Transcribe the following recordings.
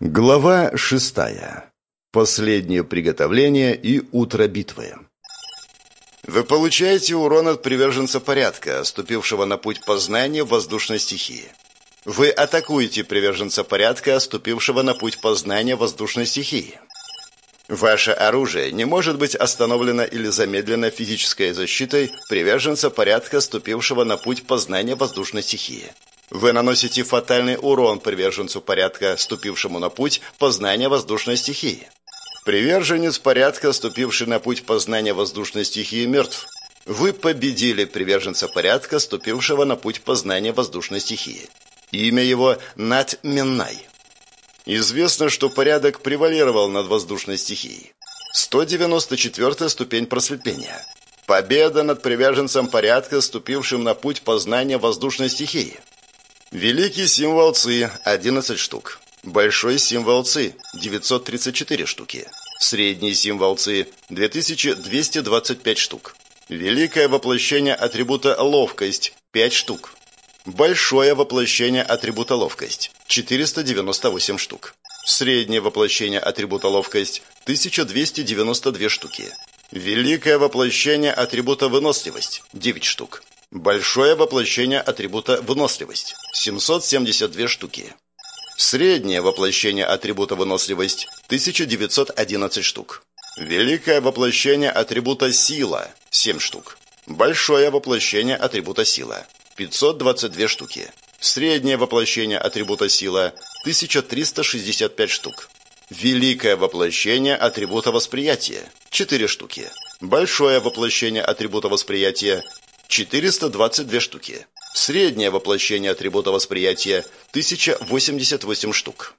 Глава шестая. Последнее приготовление и утро битвы. Вы получаете урон от приверженца порядка, ступившего на путь познания воздушной стихии. Вы атакуете приверженца порядка, ступившего на путь познания воздушной стихии. Ваше оружие не может быть остановлено или замедлено физической защитой приверженца порядка, ступившего на путь познания воздушной стихии. Вы наносите фатальный урон приверженцу порядка, ступившему на путь познания воздушной стихии. Приверженец порядка, ступивший на путь познания воздушной стихии, мертв. Вы победили приверженца порядка, ступившего на путь познания воздушной стихии. Имя его Нат Миннай. Известно, что порядок превалировал над воздушной стихией. 194 ступень просветления. Победа над приверженцем порядка, ступившим на путь познания воздушной стихии. Великий символ ЦИ – 11 штук. Большой символ ЦИ – 934 штуки. Средний символ ЦИ – 2225 штук. Великое воплощение атрибута «Ловкость» – 5 штук. Большое воплощение атрибута «Ловкость» – 498 штук. Среднее воплощение атрибута «Ловкость» – 1292 штуки. Великое воплощение атрибута «Выносливость» – 9 штук. Большое воплощение атрибута «Выносливость» – 772 штуки. Среднее воплощение атрибута «Выносливость» – 1911 штук. Великое воплощение атрибута «Сила» – 7 штук. Большое воплощение атрибута «Сила» – 522 штуки. Среднее воплощение атрибута «Сила» – 1365 штук. Великое воплощение атрибута восприятия – 4 штуки. Большое воплощение атрибута восприятия 422 штуки. Среднее воплощение атрибута восприятия – 1088 штук.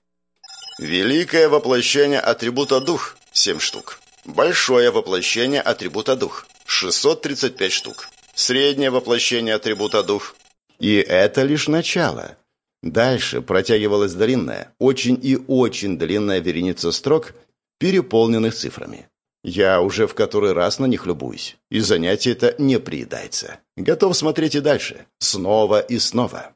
Великое воплощение атрибута дух – 7 штук. Большое воплощение атрибута дух – 635 штук. Среднее воплощение атрибута дух. И это лишь начало. Дальше протягивалась длинная, очень и очень длинная вереница строк, переполненных цифрами. Я уже в который раз на них любуюсь, и занятие это не приедается. Готов смотреть и дальше, снова и снова.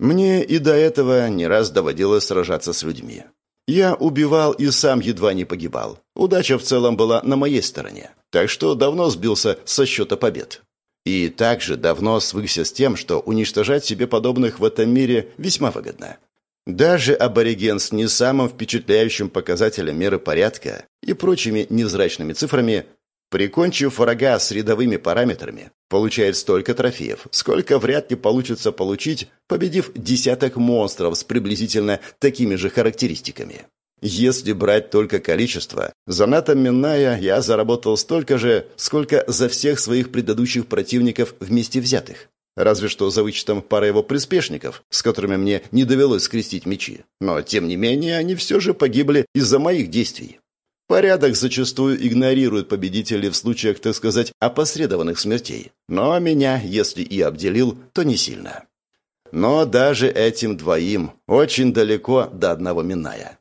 Мне и до этого не раз доводилось сражаться с людьми. Я убивал и сам едва не погибал. Удача в целом была на моей стороне, так что давно сбился со счета побед. И также давно свыкся с тем, что уничтожать себе подобных в этом мире весьма выгодно. Даже абориген с не самым впечатляющим показателем меры порядка и прочими невзрачными цифрами, прикончив врага с рядовыми параметрами, получает столько трофеев, сколько вряд ли получится получить, победив десяток монстров с приблизительно такими же характеристиками. Если брать только количество, за Минная я заработал столько же, сколько за всех своих предыдущих противников вместе взятых. Разве что за вычетом пары его приспешников, с которыми мне не довелось скрестить мечи. Но, тем не менее, они все же погибли из-за моих действий. Порядок зачастую игнорирует победителей в случаях, так сказать, опосредованных смертей. Но меня, если и обделил, то не сильно. Но даже этим двоим очень далеко до одного Миная.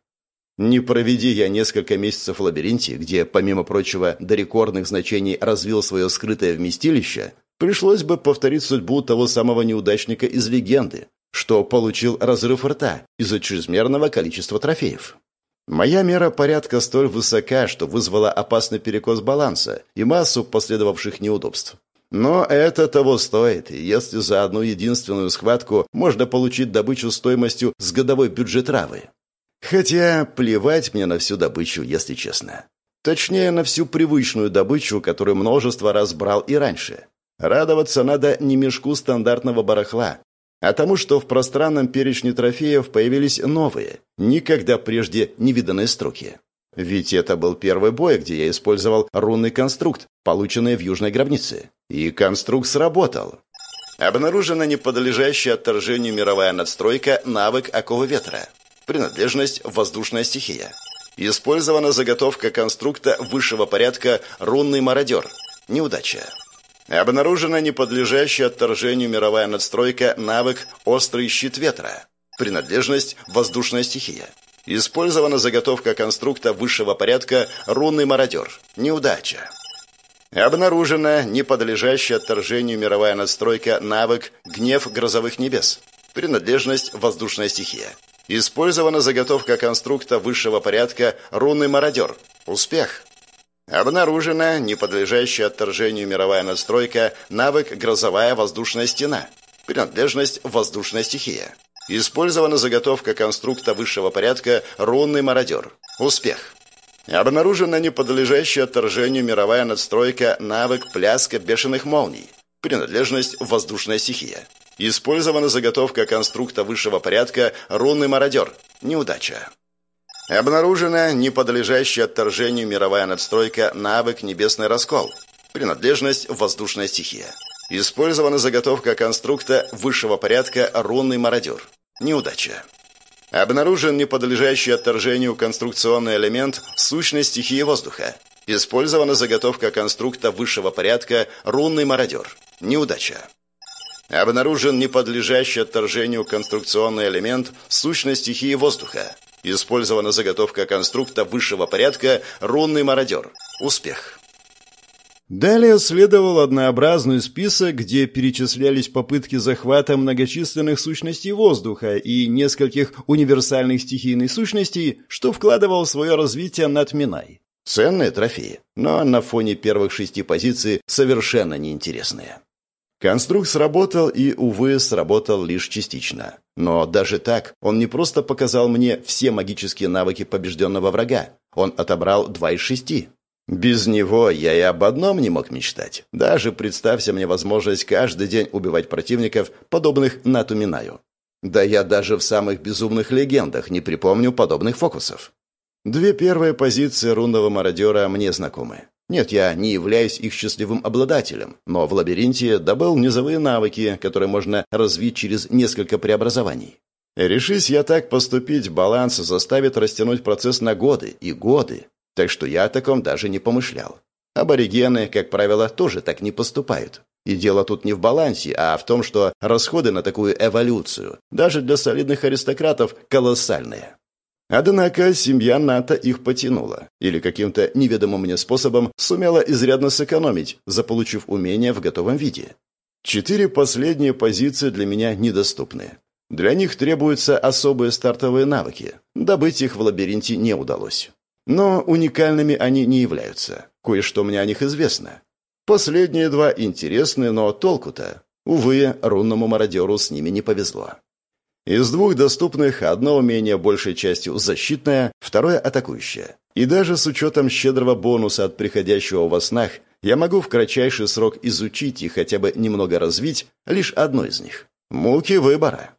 Не проведи я несколько месяцев в лабиринте, где, помимо прочего, до рекордных значений развил свое скрытое вместилище, Пришлось бы повторить судьбу того самого неудачника из легенды, что получил разрыв рта из-за чрезмерного количества трофеев. Моя мера порядка столь высока, что вызвала опасный перекос баланса и массу последовавших неудобств. Но это того стоит, если за одну единственную схватку можно получить добычу стоимостью с годовой бюджет травы. Хотя плевать мне на всю добычу, если честно. Точнее, на всю привычную добычу, которую множество раз брал и раньше. Радоваться надо не мешку стандартного барахла, а тому, что в пространном перечне трофеев появились новые, никогда прежде не виданные строки. Ведь это был первый бой, где я использовал рунный конструкт, полученный в Южной гробнице. И конструкт сработал. Обнаружена неподлежащая отторжению мировая надстройка навык оковы ветра. Принадлежность – воздушная стихия. Использована заготовка конструкта высшего порядка «Рунный мародер». Неудача. Обнаружена неподлежащая отторжению мировая надстройка навык «Острый щит ветра». Принадлежность «Воздушная стихия». Использована заготовка конструкта высшего порядка «Рунный мародер». Неудача. Обнаружена неподлежащая отторжению мировая надстройка навык «Гнев грозовых небес». Принадлежность «Воздушная стихия». Использована заготовка конструкта высшего порядка «Рунный мародер». Успех. Обнаружена неподлежащая отторжению мировая настройка навык «Грозовая воздушная стена». Принадлежность «Воздушная стихия». Использована заготовка конструкта высшего порядка «Рунный мародер». Успех. Обнаружена неподлежащая отторжению мировая надстройка навык «Пляска бешеных молний». Принадлежность «Воздушная стихия». Использована заготовка конструкта высшего порядка «Рунный мародер». Неудача. Обнаружена неподлежащая отторжению мировая надстройка навык «Небесный раскол». Принадлежность «Воздушная стихия». Использована заготовка конструкта высшего порядка «Рунный мародер». Неудача. Обнаружен неподлежащий отторжению конструкционный элемент сущность стихии воздуха. Использована заготовка конструкта высшего порядка «Рунный мародер». Неудача. Обнаружен неподлежащий отторжению конструкционный элемент сущность стихии воздуха. Использована заготовка конструкта высшего порядка «Рунный мародер». Успех. Далее следовал однообразный список, где перечислялись попытки захвата многочисленных сущностей воздуха и нескольких универсальных стихийных сущностей, что вкладывал в свое развитие над Минай. Ценные трофеи, но на фоне первых шести позиций совершенно неинтересные. Конструкт сработал и, увы, сработал лишь частично. Но даже так, он не просто показал мне все магические навыки побежденного врага, он отобрал два из шести. Без него я и об одном не мог мечтать. Даже представься мне возможность каждый день убивать противников, подобных Нату Минаю. Да я даже в самых безумных легендах не припомню подобных фокусов. Две первые позиции рунного мародера мне знакомы. Нет, я не являюсь их счастливым обладателем, но в лабиринте добыл низовые навыки, которые можно развить через несколько преобразований. Решись я так поступить, баланс заставит растянуть процесс на годы и годы, так что я о таком даже не помышлял. Аборигены, как правило, тоже так не поступают. И дело тут не в балансе, а в том, что расходы на такую эволюцию, даже для солидных аристократов, колоссальные. Однако семья НАТО их потянула, или каким-то неведомым мне способом сумела изрядно сэкономить, заполучив умения в готовом виде. Четыре последние позиции для меня недоступны. Для них требуются особые стартовые навыки. Добыть их в лабиринте не удалось. Но уникальными они не являются. Кое-что мне о них известно. Последние два интересны, но толку-то. Увы, рунному мародеру с ними не повезло. Из двух доступных одно умение большей частью защитное, второе атакующее. И даже с учетом щедрого бонуса от приходящего во снах, я могу в кратчайший срок изучить и хотя бы немного развить лишь одно из них. Муки выбора.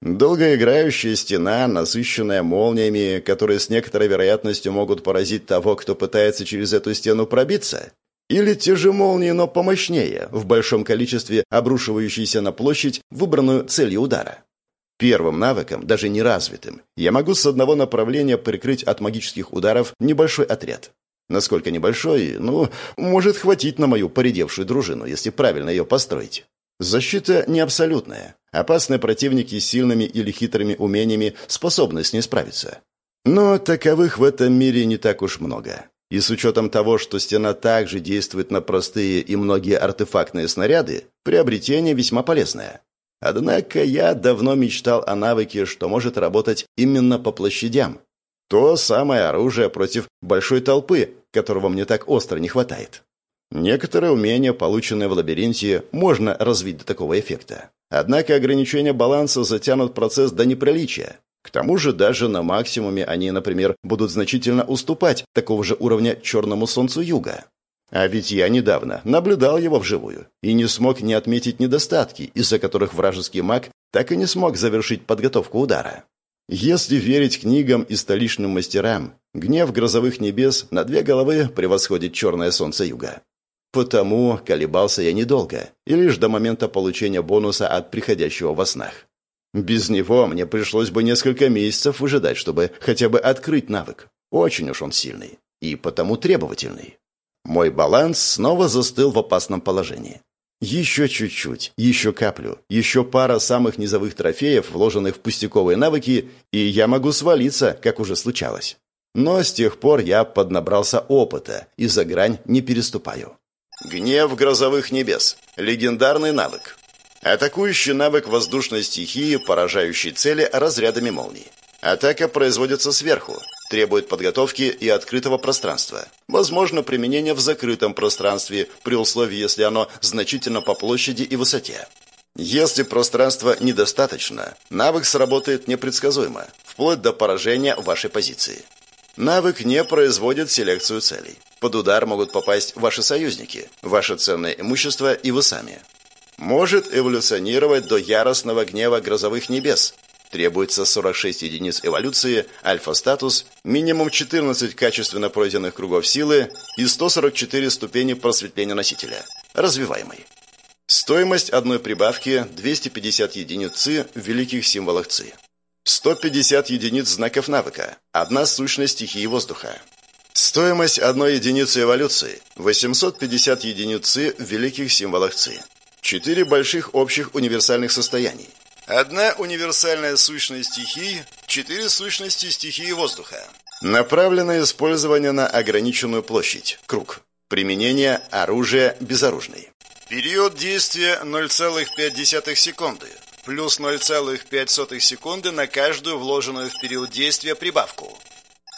Долгоиграющая стена, насыщенная молниями, которые с некоторой вероятностью могут поразить того, кто пытается через эту стену пробиться. Или те же молнии, но помощнее, в большом количестве обрушивающиеся на площадь, выбранную целью удара. Первым навыком, даже неразвитым, я могу с одного направления прикрыть от магических ударов небольшой отряд. Насколько небольшой, ну, может хватить на мою поредевшую дружину, если правильно ее построить. Защита не абсолютная. Опасные противники с сильными или хитрыми умениями способны с ней справиться. Но таковых в этом мире не так уж много. И с учетом того, что стена также действует на простые и многие артефактные снаряды, приобретение весьма полезное. Однако я давно мечтал о навыке, что может работать именно по площадям. То самое оружие против большой толпы, которого мне так остро не хватает. Некоторые умения, полученные в лабиринте, можно развить до такого эффекта. Однако ограничения баланса затянут процесс до неприличия. К тому же даже на максимуме они, например, будут значительно уступать такого же уровня черному солнцу юга. А ведь я недавно наблюдал его вживую и не смог не отметить недостатки, из-за которых вражеский маг так и не смог завершить подготовку удара. Если верить книгам и столичным мастерам, гнев грозовых небес на две головы превосходит черное солнце юга. Потому колебался я недолго, и лишь до момента получения бонуса от приходящего во снах. Без него мне пришлось бы несколько месяцев выжидать, чтобы хотя бы открыть навык. Очень уж он сильный и потому требовательный. Мой баланс снова застыл в опасном положении. Еще чуть-чуть, еще каплю, еще пара самых низовых трофеев, вложенных в пустяковые навыки, и я могу свалиться, как уже случалось. Но с тех пор я поднабрался опыта и за грань не переступаю. Гнев грозовых небес. Легендарный навык. Атакующий навык воздушной стихии, поражающий цели разрядами молний. Атака производится сверху, требует подготовки и открытого пространства. Возможно применение в закрытом пространстве, при условии, если оно значительно по площади и высоте. Если пространства недостаточно, навык сработает непредсказуемо, вплоть до поражения вашей позиции. Навык не производит селекцию целей. Под удар могут попасть ваши союзники, ваше ценное имущество и вы сами. Может эволюционировать до яростного гнева грозовых небес. Требуется 46 единиц эволюции, альфа-статус, минимум 14 качественно пройденных кругов силы и 144 ступени просветления носителя. Развиваемый. Стоимость одной прибавки 250 единиц ЦИ в великих символах ЦИ. 150 единиц знаков навыка. Одна сущность стихии воздуха. Стоимость одной единицы эволюции 850 единиц ЦИ в великих символах ЦИ. Четыре больших общих универсальных состояний. Одна универсальная сущность стихии, четыре сущности стихии воздуха. Направленное использование на ограниченную площадь, круг. Применение оружия безоружный. Период действия 0,5 секунды, плюс 0,5 секунды на каждую вложенную в период действия прибавку.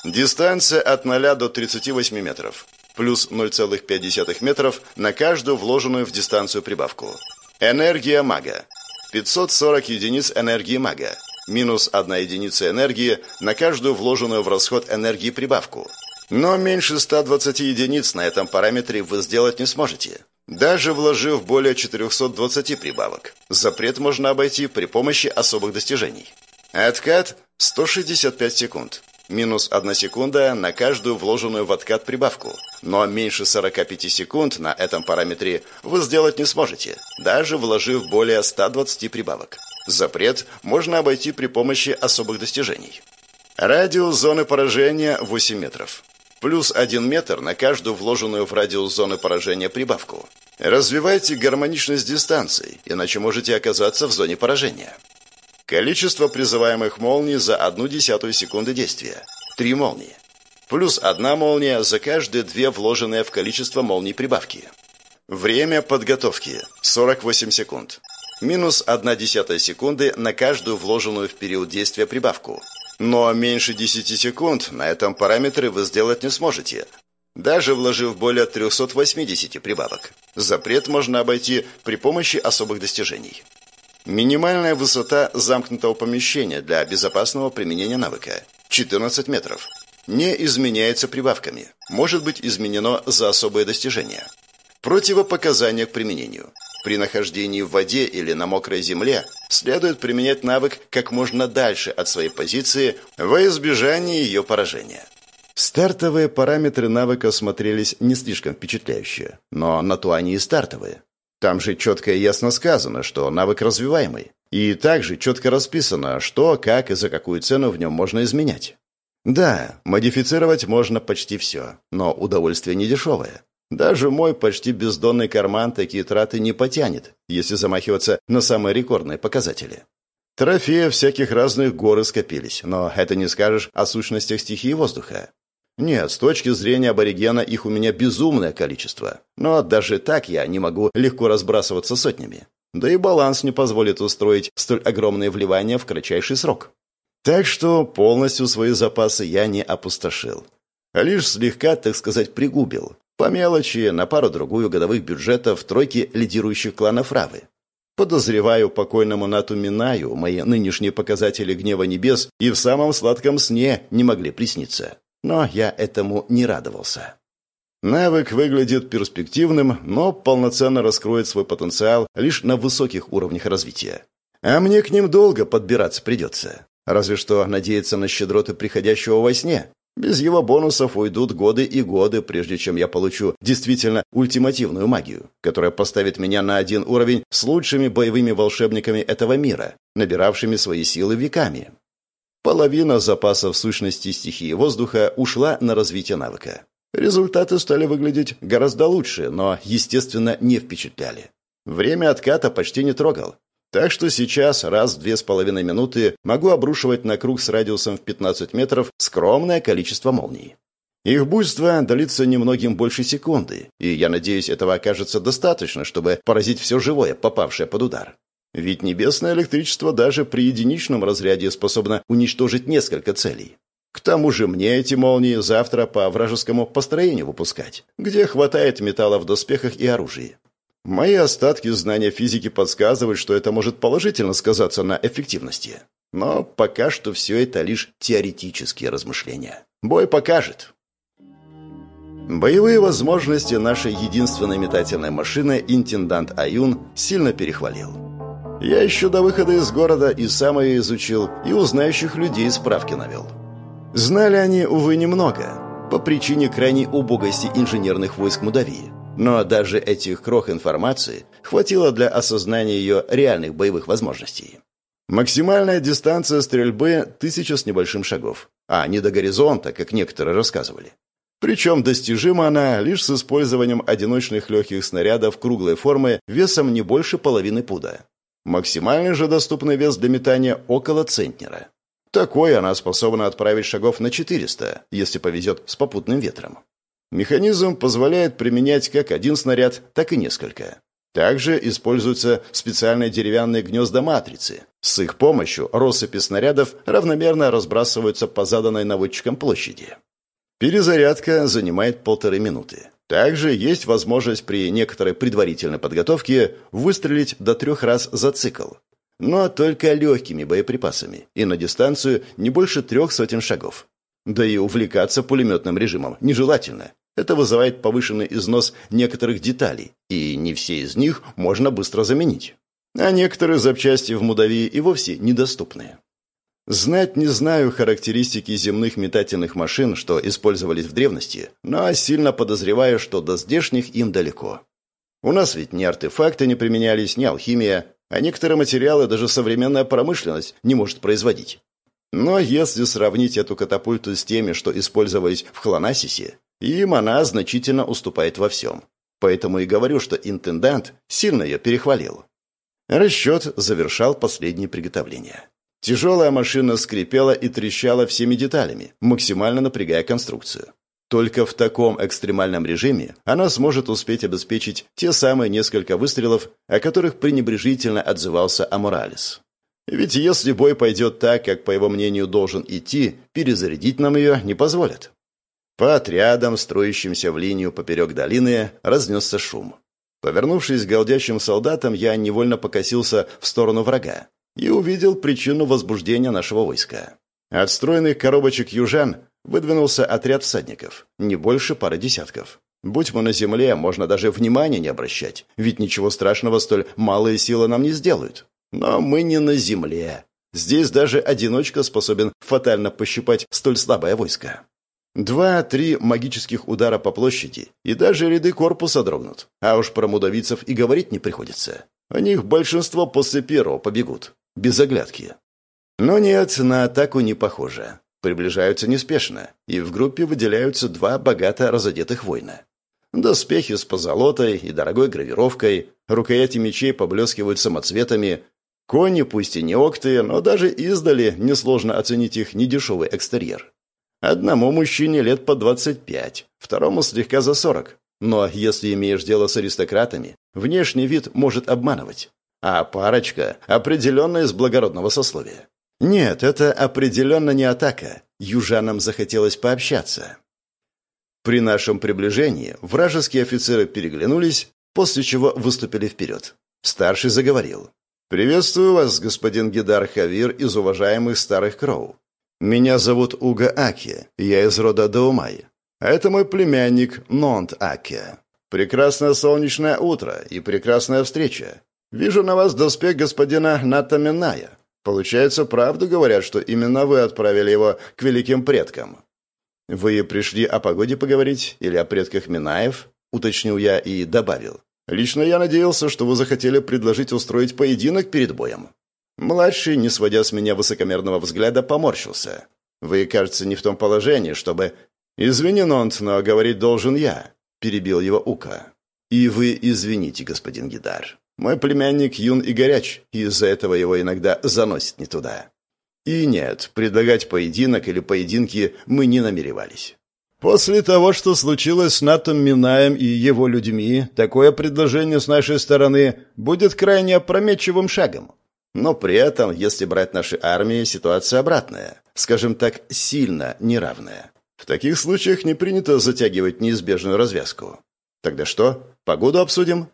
Дистанция от 0 до 38 метров, плюс 0,5 метров на каждую вложенную в дистанцию прибавку. Энергия мага. 540 единиц энергии мага, минус 1 единица энергии на каждую вложенную в расход энергии прибавку. Но меньше 120 единиц на этом параметре вы сделать не сможете даже вложив более 420 прибавок. Запрет можно обойти при помощи особых достижений. Откат 165 секунд. Минус 1 секунда на каждую вложенную в откат прибавку. Но меньше 45 секунд на этом параметре вы сделать не сможете, даже вложив более 120 прибавок. Запрет можно обойти при помощи особых достижений. Радиус зоны поражения 8 метров. Плюс 1 метр на каждую вложенную в радиус зоны поражения прибавку. Развивайте гармоничность дистанций, иначе можете оказаться в зоне поражения. Количество призываемых молний за одну десятую секунды действия. Три молнии. Плюс одна молния за каждые две вложенные в количество молний прибавки. Время подготовки. 48 секунд. Минус одна десятая секунды на каждую вложенную в период действия прибавку. Но меньше 10 секунд на этом параметре вы сделать не сможете, даже вложив более 380 прибавок. Запрет можно обойти при помощи особых достижений. Минимальная высота замкнутого помещения для безопасного применения навыка – 14 метров. Не изменяется прибавками. Может быть изменено за особые достижения. Противопоказания к применению. При нахождении в воде или на мокрой земле следует применять навык как можно дальше от своей позиции во избежание ее поражения. Стартовые параметры навыка смотрелись не слишком впечатляюще, но на то они и стартовые. Там же четко и ясно сказано, что навык развиваемый. И также четко расписано, что, как и за какую цену в нем можно изменять. Да, модифицировать можно почти все, но удовольствие не дешевое. Даже мой почти бездонный карман такие траты не потянет, если замахиваться на самые рекордные показатели. Трофеев всяких разных горы скопились, но это не скажешь о сущностях стихии воздуха. Нет, с точки зрения аборигена их у меня безумное количество. Но даже так я не могу легко разбрасываться сотнями. Да и баланс не позволит устроить столь огромные вливания в кратчайший срок. Так что полностью свои запасы я не опустошил. А лишь слегка, так сказать, пригубил. По мелочи, на пару-другую годовых бюджетов тройки лидирующих кланов Равы. Подозреваю, покойному Нату Минаю мои нынешние показатели гнева небес и в самом сладком сне не могли присниться. Но я этому не радовался. Навык выглядит перспективным, но полноценно раскроет свой потенциал лишь на высоких уровнях развития. А мне к ним долго подбираться придется. Разве что надеяться на щедроты приходящего во сне. Без его бонусов уйдут годы и годы, прежде чем я получу действительно ультимативную магию, которая поставит меня на один уровень с лучшими боевыми волшебниками этого мира, набиравшими свои силы веками. Половина запасов сущности стихии воздуха ушла на развитие навыка. Результаты стали выглядеть гораздо лучше, но, естественно, не впечатляли. Время отката почти не трогал. Так что сейчас раз в две с половиной минуты могу обрушивать на круг с радиусом в 15 метров скромное количество молний. Их буйство длится немногим больше секунды, и я надеюсь, этого окажется достаточно, чтобы поразить все живое, попавшее под удар. Ведь небесное электричество даже при единичном разряде способно уничтожить несколько целей. К тому же мне эти молнии завтра по вражескому построению выпускать, где хватает металла в доспехах и оружии. Мои остатки знания физики подсказывают, что это может положительно сказаться на эффективности. Но пока что все это лишь теоретические размышления. Бой покажет. Боевые возможности нашей единственной метательной машины интендант Аюн сильно перехвалил. Я еще до выхода из города и сам ее изучил, и у людей справки навел. Знали они, увы, немного, по причине крайней убогости инженерных войск Мудавии. Но даже этих крох информации хватило для осознания ее реальных боевых возможностей. Максимальная дистанция стрельбы – тысяча с небольшим шагов, а не до горизонта, как некоторые рассказывали. Причем достижима она лишь с использованием одиночных легких снарядов круглой формы весом не больше половины пуда. Максимальный же доступный вес для метания около центнера. Такой она способна отправить шагов на 400, если повезет с попутным ветром. Механизм позволяет применять как один снаряд, так и несколько. Также используются специальные деревянные гнезда матрицы. С их помощью россыпи снарядов равномерно разбрасываются по заданной наводчикам площади. Перезарядка занимает полторы минуты. Также есть возможность при некоторой предварительной подготовке выстрелить до трех раз за цикл, но только легкими боеприпасами и на дистанцию не больше трех сотен шагов. Да и увлекаться пулеметным режимом нежелательно. Это вызывает повышенный износ некоторых деталей, и не все из них можно быстро заменить. А некоторые запчасти в Мудавии и вовсе недоступны. Знать не знаю характеристики земных метательных машин, что использовались в древности, но сильно подозреваю, что до здешних им далеко. У нас ведь ни артефакты не применялись, ни алхимия, а некоторые материалы даже современная промышленность не может производить. Но если сравнить эту катапульту с теми, что использовались в Хлонасисе, им она значительно уступает во всем. Поэтому и говорю, что интендант сильно ее перехвалил. Расчет завершал последние приготовления. Тяжелая машина скрипела и трещала всеми деталями, максимально напрягая конструкцию. Только в таком экстремальном режиме она сможет успеть обеспечить те самые несколько выстрелов, о которых пренебрежительно отзывался Аморалес. Ведь если бой пойдет так, как, по его мнению, должен идти, перезарядить нам ее не позволят. По отрядам, строящимся в линию поперек долины, разнесся шум. Повернувшись к голдящим солдатам, я невольно покосился в сторону врага и увидел причину возбуждения нашего войска. От стройных коробочек южан выдвинулся отряд всадников, не больше пары десятков. Будь мы на земле, можно даже внимания не обращать, ведь ничего страшного столь малые силы нам не сделают. Но мы не на земле. Здесь даже одиночка способен фатально пощипать столь слабое войско. Два-три магических удара по площади, и даже ряды корпуса дрогнут. А уж про мудавицев и говорить не приходится. У них большинство после первого побегут. Без оглядки. Но нет, на атаку не похоже. Приближаются неспешно, и в группе выделяются два богато разодетых воина. Доспехи с позолотой и дорогой гравировкой, рукояти мечей поблескивают самоцветами, кони пусть и не октые, но даже издали несложно оценить их недешевый экстерьер. Одному мужчине лет по 25, второму слегка за 40. Но если имеешь дело с аристократами, внешний вид может обманывать. А парочка определенно из благородного сословия. Нет, это определенно не атака. Южанам захотелось пообщаться. При нашем приближении вражеские офицеры переглянулись, после чего выступили вперед. Старший заговорил. «Приветствую вас, господин Гидар Хавир из уважаемых старых Кроу. Меня зовут Уга Аки, я из рода Даумай. А это мой племянник Нонт Аки. Прекрасное солнечное утро и прекрасная встреча. Вижу на вас доспех господина Ната Миная. Получается, правду говорят, что именно вы отправили его к великим предкам. Вы пришли о погоде поговорить или о предках Минаев? Уточнил я и добавил. Лично я надеялся, что вы захотели предложить устроить поединок перед боем. Младший, не сводя с меня высокомерного взгляда, поморщился. «Вы, кажется, не в том положении, чтобы...» «Извини, Нонт, но говорить должен я», — перебил его Ука. «И вы извините, господин Гидар. Мой племянник юн и горяч, и из-за этого его иногда заносит не туда». И нет, предлагать поединок или поединки мы не намеревались. После того, что случилось с Натом Минаем и его людьми, такое предложение с нашей стороны будет крайне опрометчивым шагом. Но при этом, если брать наши армии, ситуация обратная. Скажем так, сильно неравная. В таких случаях не принято затягивать неизбежную развязку. Тогда что? Погоду обсудим?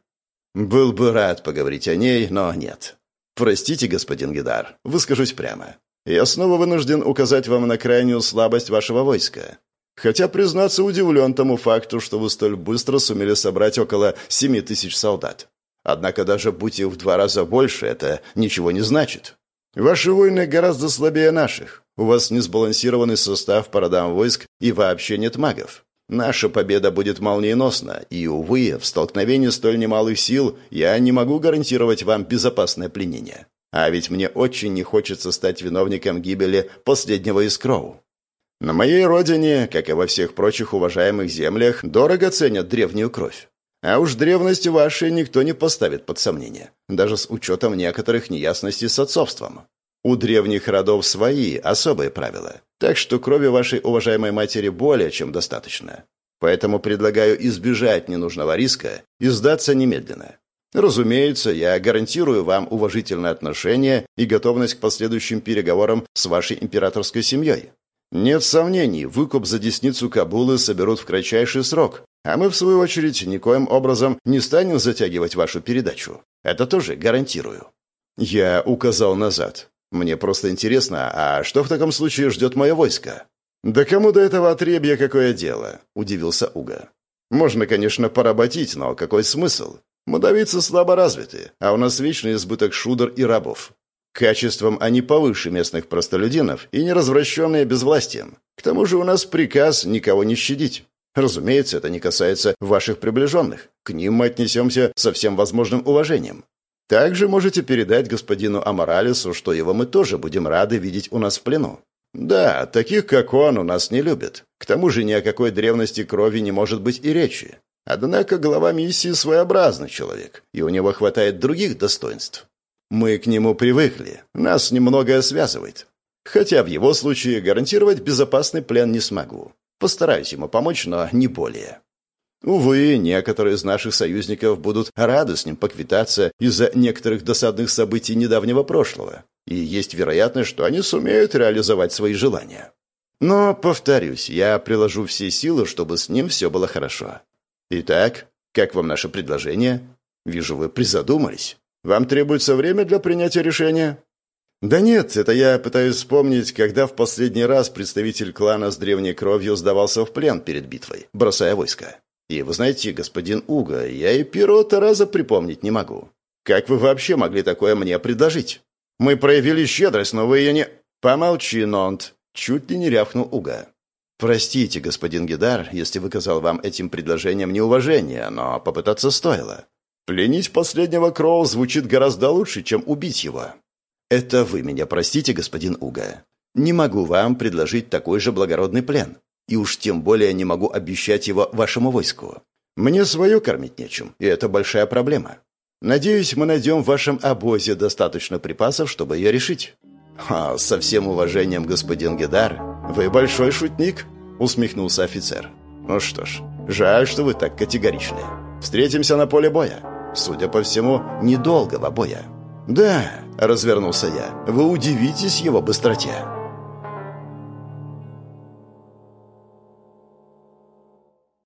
Был бы рад поговорить о ней, но нет. Простите, господин Гидар, выскажусь прямо. Я снова вынужден указать вам на крайнюю слабость вашего войска. Хотя, признаться, удивлен тому факту, что вы столь быстро сумели собрать около семи тысяч солдат. Однако даже будь их в два раза больше, это ничего не значит. Ваши войны гораздо слабее наших. У вас несбалансированный состав по родам войск и вообще нет магов. Наша победа будет молниеносна, и, увы, в столкновении столь немалых сил я не могу гарантировать вам безопасное пленение. А ведь мне очень не хочется стать виновником гибели последнего из. На моей родине, как и во всех прочих уважаемых землях, дорого ценят древнюю кровь. А уж древность вашей никто не поставит под сомнение, даже с учетом некоторых неясностей с отцовством. У древних родов свои особые правила, так что крови вашей уважаемой матери более чем достаточно. Поэтому предлагаю избежать ненужного риска и сдаться немедленно. Разумеется, я гарантирую вам уважительное отношение и готовность к последующим переговорам с вашей императорской семьей. Нет сомнений, выкуп за десницу Кабулы соберут в кратчайший срок, а мы, в свою очередь, никоим образом не станем затягивать вашу передачу. Это тоже гарантирую. Я указал назад. Мне просто интересно, а что в таком случае ждет мое войско? Да кому до этого отребья какое дело? Удивился Уга. Можно, конечно, поработить, но какой смысл? Мудавицы слабо развиты, а у нас вечный избыток шудер и рабов. Качеством они повыше местных простолюдинов и не развращенные безвластием. К тому же у нас приказ никого не щадить. Разумеется, это не касается ваших приближенных. К ним мы отнесемся со всем возможным уважением. Также можете передать господину Аморалису, что его мы тоже будем рады видеть у нас в плену. Да, таких, как он, у нас не любят. К тому же ни о какой древности крови не может быть и речи. Однако глава миссии своеобразный человек, и у него хватает других достоинств. Мы к нему привыкли, нас немногое связывает. Хотя в его случае гарантировать безопасный плен не смогу. Постараюсь ему помочь, но не более. Увы, некоторые из наших союзников будут рады с ним поквитаться из-за некоторых досадных событий недавнего прошлого, и есть вероятность, что они сумеют реализовать свои желания. Но, повторюсь, я приложу все силы, чтобы с ним все было хорошо. Итак, как вам наше предложение? Вижу, вы призадумались. Вам требуется время для принятия решения? Да нет, это я пытаюсь вспомнить, когда в последний раз представитель клана с древней кровью сдавался в плен перед битвой, бросая войско. И вы знаете, господин Уга, я и первого-то раза припомнить не могу. Как вы вообще могли такое мне предложить? Мы проявили щедрость, но вы ее не... Помолчи, Нонт. Чуть ли не рявкнул Уга. Простите, господин Гидар, если выказал вам этим предложением неуважение, но попытаться стоило. Пленить последнего Кроу звучит гораздо лучше, чем убить его. «Это вы меня простите, господин Уга. Не могу вам предложить такой же благородный плен. И уж тем более не могу обещать его вашему войску. Мне свое кормить нечем, и это большая проблема. Надеюсь, мы найдем в вашем обозе достаточно припасов, чтобы ее решить». «А, со всем уважением, господин Гедар, вы большой шутник», — усмехнулся офицер. «Ну что ж, жаль, что вы так категоричны. Встретимся на поле боя. Судя по всему, недолгого боя». «Да», — развернулся я, — «вы удивитесь его быстроте».